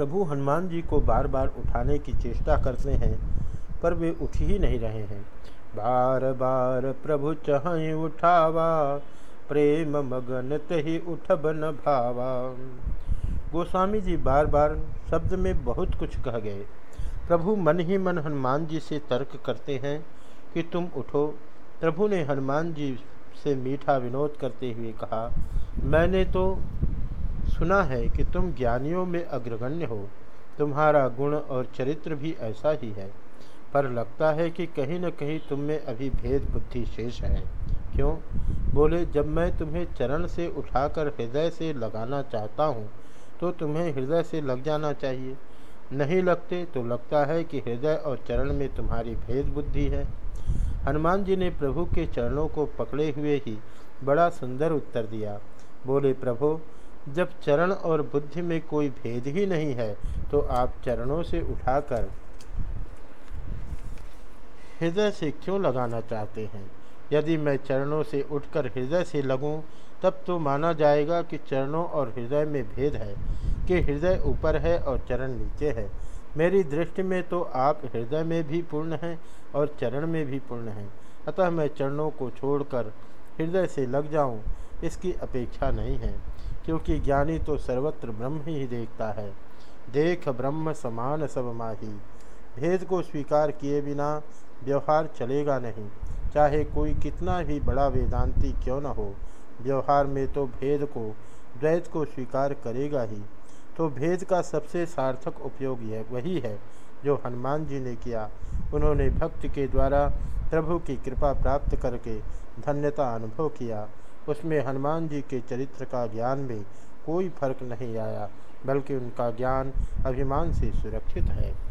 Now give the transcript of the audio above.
प्रभु हनुमान जी को बार बार उठाने की चेष्टा करते हैं, पर वे उठ ही नहीं रहे हैं। बार बार प्रभु चह उठावा, प्रेम मगन तही उठब न भावा। गोस्वामी जी बार बार शब्द में बहुत कुछ कह गए। प्रभु मन ही मन हनुमान जी से तर्क करते हैं कि तुम उठो। प्रभु ने हनुमान जी से मीठा विनोद करते हुए कहा, मैंने तो सुना है कि तुम ज्ञानियों में अग्रगण्य हो। तुम्हारा गुण और चरित्र भी ऐसा ही है। पर लगता है कि कहीं न कहीं तुम में अभी भेद बुद्धि शेष है। क्यों? बोले, जब मैं तुम्हें चरण से उठाकर हृदय से लगाना चाहता हूँ तो तुम्हें हृदय से लग जाना चाहिए। नहीं लगते तो लगता है कि हृदय और चरण में तुम्हारी भेद बुद्धि है। हनुमान जी ने प्रभु के चरणों को पकड़े हुए ही बड़ा सुंदर उत्तर दिया। बोले, प्रभु जब चरण और बुद्धि में कोई भेद ही नहीं है तो आप चरणों से उठाकर हृदय से क्यों लगाना चाहते हैं? यदि मैं चरणों से उठकर हृदय से लगूं, तब तो माना जाएगा कि चरणों और हृदय में भेद है, कि हृदय ऊपर है और चरण नीचे है। मेरी दृष्टि में तो आप हृदय में भी पूर्ण हैं और चरण में भी पूर्ण हैं। अतः मैं चरणों को छोड़कर हृदय से लग जाऊँ, इसकी अपेक्षा नहीं है। क्योंकि ज्ञानी तो सर्वत्र ब्रह्म ही देखता है। देख ब्रह्म समान सब माही। भेद को स्वीकार किए बिना व्यवहार चलेगा नहीं। चाहे कोई कितना भी बड़ा वेदांती क्यों न हो, व्यवहार में तो भेद को, द्वैत को स्वीकार करेगा ही। तो भेद का सबसे सार्थक उपयोग यह वही है, जो हनुमान जी ने किया। उन्होंने भक्त के द्वारा प्रभु की कृपा प्राप्त करके धन्यता अनुभव किया। उसमें हनुमान जी के चरित्र का ज्ञान में कोई फ़र्क नहीं आया, बल्कि उनका ज्ञान अभिमान से सुरक्षित है।